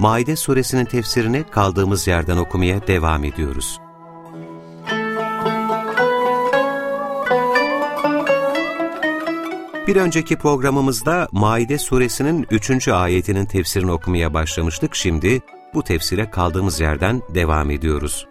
Maide suresinin tefsirini kaldığımız yerden okumaya devam ediyoruz. Bir önceki programımızda Maide suresinin 3. ayetinin tefsirini okumaya başlamıştık. Şimdi bu tefsire kaldığımız yerden devam ediyoruz.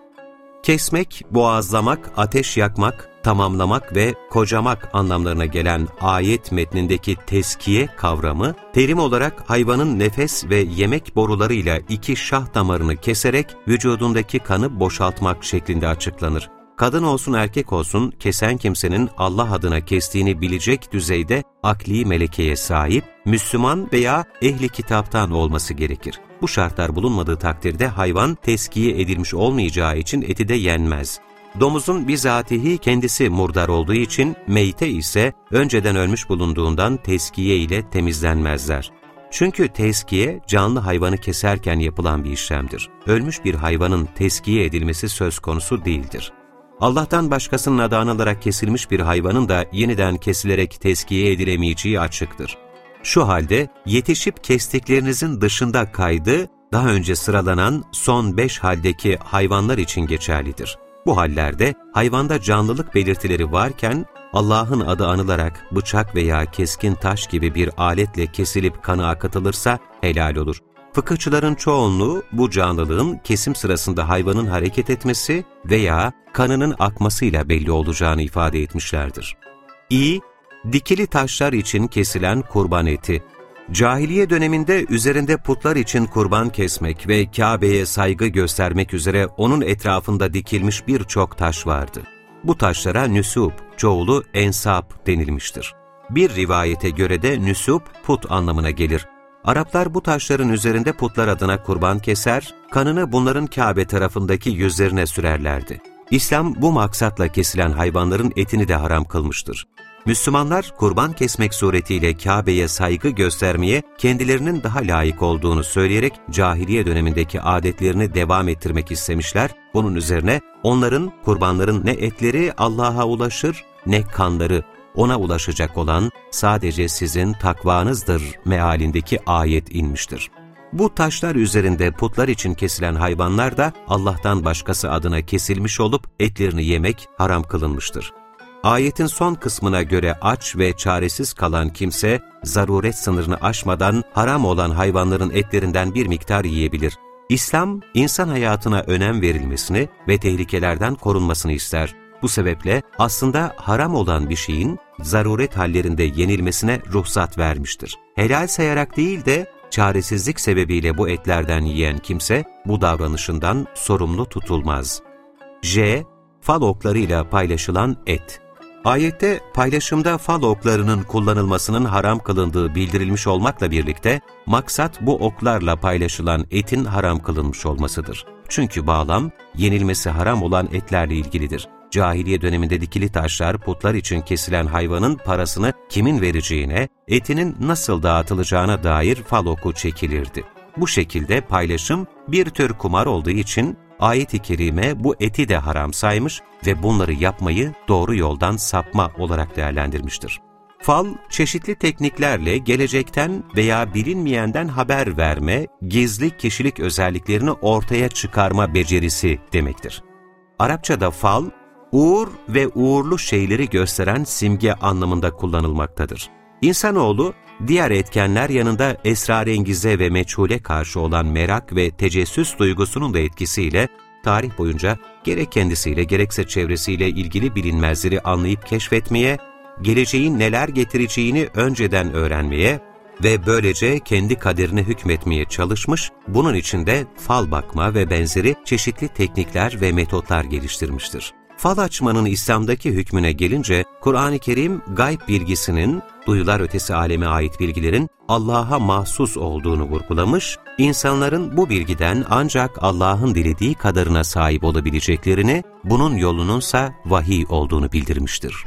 Kesmek, boğazlamak, ateş yakmak, tamamlamak ve kocamak anlamlarına gelen ayet metnindeki teskiye kavramı, terim olarak hayvanın nefes ve yemek borularıyla iki şah damarını keserek vücudundaki kanı boşaltmak şeklinde açıklanır. Kadın olsun erkek olsun kesen kimsenin Allah adına kestiğini bilecek düzeyde akli melekeye sahip, Müslüman veya ehli kitaptan olması gerekir. Bu şartlar bulunmadığı takdirde hayvan teskiye edilmiş olmayacağı için eti de yenmez. Domuzun bizatihi kendisi murdar olduğu için meyte ise önceden ölmüş bulunduğundan teskiye ile temizlenmezler. Çünkü teskiye canlı hayvanı keserken yapılan bir işlemdir. Ölmüş bir hayvanın teskiye edilmesi söz konusu değildir. Allah'tan başkasının adı anılarak kesilmiş bir hayvanın da yeniden kesilerek teskiye edilemeyeceği açıktır. Şu halde yetişip kestiklerinizin dışında kaydı, daha önce sıralanan son beş haldeki hayvanlar için geçerlidir. Bu hallerde hayvanda canlılık belirtileri varken Allah'ın adı anılarak bıçak veya keskin taş gibi bir aletle kesilip kanı akıtılırsa helal olur. Fıkıhçıların çoğunluğu bu canlılığın kesim sırasında hayvanın hareket etmesi veya kanının akmasıyla belli olacağını ifade etmişlerdir. İ, dikili taşlar için kesilen kurban eti. Cahiliye döneminde üzerinde putlar için kurban kesmek ve Kabe'ye saygı göstermek üzere onun etrafında dikilmiş birçok taş vardı. Bu taşlara nüsub, çoğulu ensap denilmiştir. Bir rivayete göre de nüsub put anlamına gelir. Araplar bu taşların üzerinde putlar adına kurban keser, kanını bunların Kabe tarafındaki yüzlerine sürerlerdi. İslam bu maksatla kesilen hayvanların etini de haram kılmıştır. Müslümanlar kurban kesmek suretiyle Kabe'ye saygı göstermeye kendilerinin daha layık olduğunu söyleyerek cahiliye dönemindeki adetlerini devam ettirmek istemişler. Bunun üzerine onların kurbanların ne etleri Allah'a ulaşır ne kanları ona ulaşacak olan sadece sizin takvanızdır mealindeki ayet inmiştir. Bu taşlar üzerinde putlar için kesilen hayvanlar da Allah'tan başkası adına kesilmiş olup etlerini yemek haram kılınmıştır. Ayetin son kısmına göre aç ve çaresiz kalan kimse, zaruret sınırını aşmadan haram olan hayvanların etlerinden bir miktar yiyebilir. İslam, insan hayatına önem verilmesini ve tehlikelerden korunmasını ister. Bu sebeple aslında haram olan bir şeyin zaruret hallerinde yenilmesine ruhsat vermiştir. Helal sayarak değil de çaresizlik sebebiyle bu etlerden yiyen kimse bu davranışından sorumlu tutulmaz. J. Fal oklarıyla paylaşılan et Ayette paylaşımda fal oklarının kullanılmasının haram kılındığı bildirilmiş olmakla birlikte, maksat bu oklarla paylaşılan etin haram kılınmış olmasıdır. Çünkü bağlam, yenilmesi haram olan etlerle ilgilidir. Cahiliye döneminde dikili taşlar putlar için kesilen hayvanın parasını kimin vereceğine, etinin nasıl dağıtılacağına dair fal oku çekilirdi. Bu şekilde paylaşım bir tür kumar olduğu için ayet-i kerime bu eti de haram saymış ve bunları yapmayı doğru yoldan sapma olarak değerlendirmiştir. Fal, çeşitli tekniklerle gelecekten veya bilinmeyenden haber verme, gizli kişilik özelliklerini ortaya çıkarma becerisi demektir. Arapçada fal, uğur ve uğurlu şeyleri gösteren simge anlamında kullanılmaktadır. İnsanoğlu, diğer etkenler yanında esrarengize ve meçhule karşı olan merak ve tecessüs duygusunun da etkisiyle tarih boyunca gerek kendisiyle gerekse çevresiyle ilgili bilinmezleri anlayıp keşfetmeye, geleceğin neler getireceğini önceden öğrenmeye ve böylece kendi kaderine hükmetmeye çalışmış, bunun için de fal bakma ve benzeri çeşitli teknikler ve metotlar geliştirmiştir. Fal açmanın İslam'daki hükmüne gelince, Kur'an-ı Kerim gayb bilgisinin duyular ötesi aleme ait bilgilerin Allah'a mahsus olduğunu vurgulamış, insanların bu bilgiden ancak Allah'ın dilediği kadarına sahip olabileceklerini, bunun yolununsa vahiy olduğunu bildirmiştir.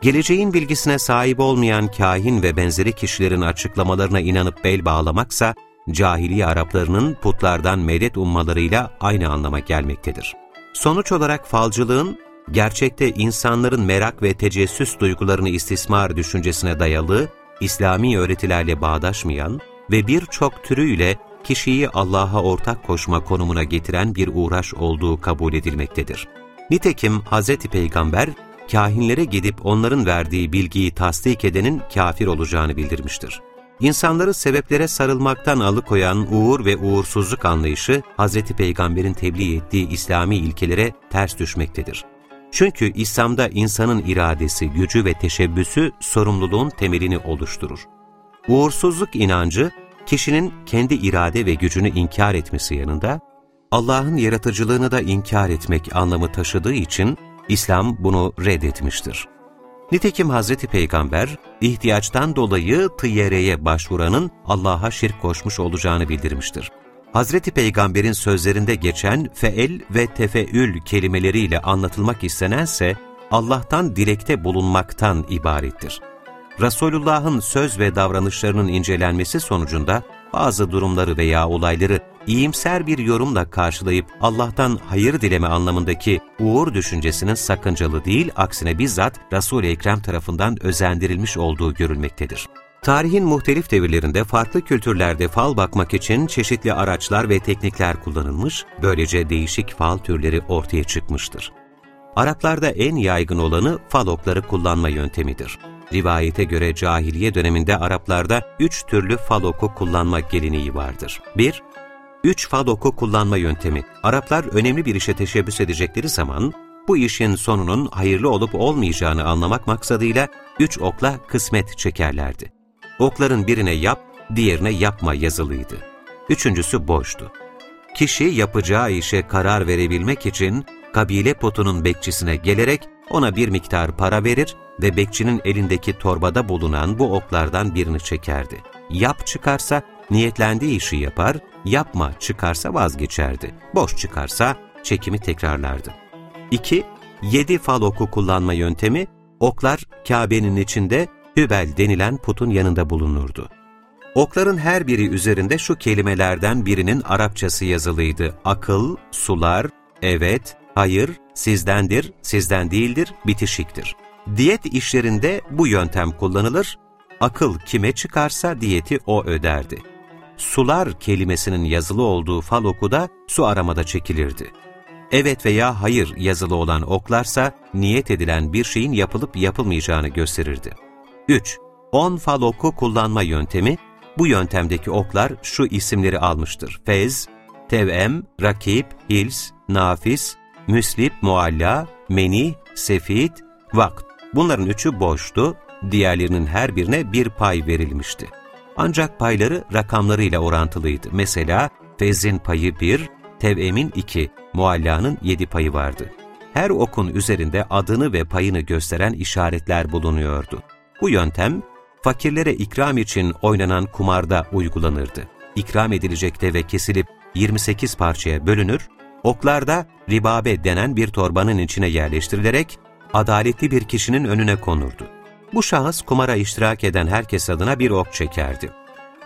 Geleceğin bilgisine sahip olmayan kahin ve benzeri kişilerin açıklamalarına inanıp bel bağlamaksa, cahiliye Araplarının putlardan medet ummalarıyla aynı anlama gelmektedir. Sonuç olarak falcılığın, gerçekte insanların merak ve tecessüs duygularını istismar düşüncesine dayalı, İslami öğretilerle bağdaşmayan ve birçok türüyle kişiyi Allah'a ortak koşma konumuna getiren bir uğraş olduğu kabul edilmektedir. Nitekim Hz. Peygamber, kahinlere gidip onların verdiği bilgiyi tasdik edenin kafir olacağını bildirmiştir. İnsanları sebeplere sarılmaktan alıkoyan uğur ve uğursuzluk anlayışı, Hz. Peygamber'in tebliğ ettiği İslami ilkelere ters düşmektedir. Çünkü İslam'da insanın iradesi, gücü ve teşebbüsü sorumluluğun temelini oluşturur. Uğursuzluk inancı, kişinin kendi irade ve gücünü inkar etmesi yanında, Allah'ın yaratıcılığını da inkar etmek anlamı taşıdığı için İslam bunu reddetmiştir. Nitekim Hz. Peygamber, ihtiyaçtan dolayı tıyyereye başvuranın Allah'a şirk koşmuş olacağını bildirmiştir. Hazreti Peygamber'in sözlerinde geçen feel ve tefeül kelimeleriyle anlatılmak istenense Allah'tan dilekte bulunmaktan ibarettir. Resulullah'ın söz ve davranışlarının incelenmesi sonucunda bazı durumları veya olayları iyimser bir yorumla karşılayıp Allah'tan hayır dileme anlamındaki uğur düşüncesinin sakıncalı değil, aksine bizzat Resul-i Ekrem tarafından özendirilmiş olduğu görülmektedir. Tarihin muhtelif devirlerinde farklı kültürlerde fal bakmak için çeşitli araçlar ve teknikler kullanılmış, böylece değişik fal türleri ortaya çıkmıştır. Araplarda en yaygın olanı fal okları kullanma yöntemidir. Rivayete göre cahiliye döneminde Araplarda üç türlü fal oku kullanma geleneği vardır. 1- Üç fal oku kullanma yöntemi. Araplar önemli bir işe teşebbüs edecekleri zaman, bu işin sonunun hayırlı olup olmayacağını anlamak maksadıyla üç okla kısmet çekerlerdi. Okların birine yap, diğerine yapma yazılıydı. Üçüncüsü boştu. Kişi yapacağı işe karar verebilmek için kabile potunun bekçisine gelerek ona bir miktar para verir ve bekçinin elindeki torbada bulunan bu oklardan birini çekerdi. Yap çıkarsa niyetlendiği işi yapar, yapma çıkarsa vazgeçerdi. Boş çıkarsa çekimi tekrarlardı. 2. Yedi fal oku kullanma yöntemi, oklar Kabe'nin içinde Hübel denilen putun yanında bulunurdu. Okların her biri üzerinde şu kelimelerden birinin Arapçası yazılıydı. Akıl, sular, evet, hayır, sizdendir, sizden değildir, bitişiktir. Diyet işlerinde bu yöntem kullanılır, akıl kime çıkarsa diyeti o öderdi. Sular kelimesinin yazılı olduğu fal okuda su aramada çekilirdi. Evet veya hayır yazılı olan oklarsa niyet edilen bir şeyin yapılıp yapılmayacağını gösterirdi. 3. 10 fal oku kullanma yöntemi, bu yöntemdeki oklar şu isimleri almıştır. Fez, Tevem, Rakip, Hils, Nafis, Müslip, Mualla, Meni, Sefit, Vakt. Bunların üçü boştu, diğerlerinin her birine bir pay verilmişti. Ancak payları rakamlarıyla orantılıydı. Mesela Fez'in payı 1, Tevem'in 2, Mualla'nın 7 payı vardı. Her okun üzerinde adını ve payını gösteren işaretler bulunuyordu. Bu yöntem, fakirlere ikram için oynanan kumarda uygulanırdı. İkram edilecek deve kesilip 28 parçaya bölünür, oklar da ribabe denen bir torbanın içine yerleştirilerek adaletli bir kişinin önüne konurdu. Bu şahıs kumara iştirak eden herkes adına bir ok çekerdi.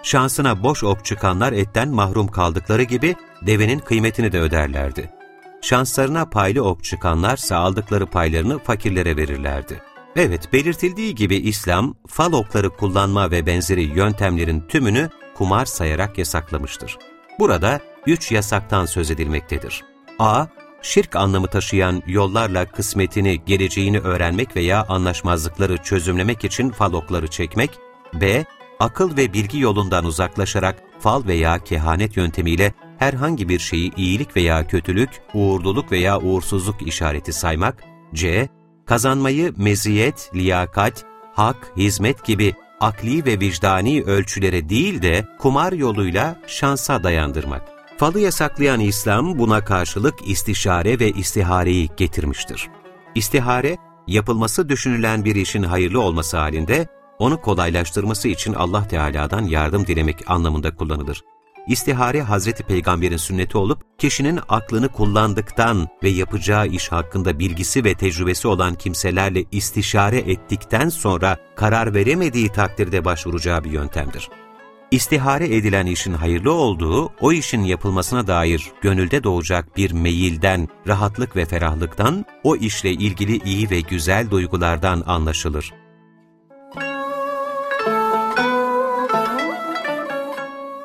Şansına boş ok çıkanlar etten mahrum kaldıkları gibi devenin kıymetini de öderlerdi. Şanslarına paylı ok çıkanlarsa aldıkları paylarını fakirlere verirlerdi. Evet, belirtildiği gibi İslam, fal okları kullanma ve benzeri yöntemlerin tümünü kumar sayarak yasaklamıştır. Burada üç yasaktan söz edilmektedir. a. Şirk anlamı taşıyan yollarla kısmetini, geleceğini öğrenmek veya anlaşmazlıkları çözümlemek için fal okları çekmek. b. Akıl ve bilgi yolundan uzaklaşarak fal veya kehanet yöntemiyle herhangi bir şeyi iyilik veya kötülük, uğurluluk veya uğursuzluk işareti saymak. c kazanmayı meziyet, liyakat, hak, hizmet gibi akli ve vicdani ölçülere değil de kumar yoluyla şansa dayandırmak. Falı yasaklayan İslam buna karşılık istişare ve istihareyi getirmiştir. İstihare, yapılması düşünülen bir işin hayırlı olması halinde, onu kolaylaştırması için Allah Teala'dan yardım dilemek anlamında kullanılır. İstihare Hazreti Peygamber'in sünneti olup, kişinin aklını kullandıktan ve yapacağı iş hakkında bilgisi ve tecrübesi olan kimselerle istişare ettikten sonra karar veremediği takdirde başvuracağı bir yöntemdir. İstihare edilen işin hayırlı olduğu, o işin yapılmasına dair gönülde doğacak bir meyilden, rahatlık ve ferahlıktan, o işle ilgili iyi ve güzel duygulardan anlaşılır.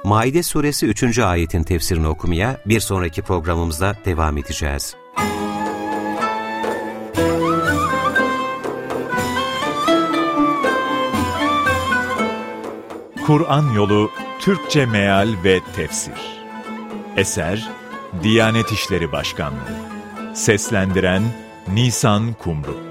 Maide suresi 3. ayetin tefsirini okumaya bir sonraki programımızda devam edeceğiz. Kur'an Yolu Türkçe Meal ve Tefsir Eser Diyanet İşleri Başkanlığı Seslendiren Nisan Kumru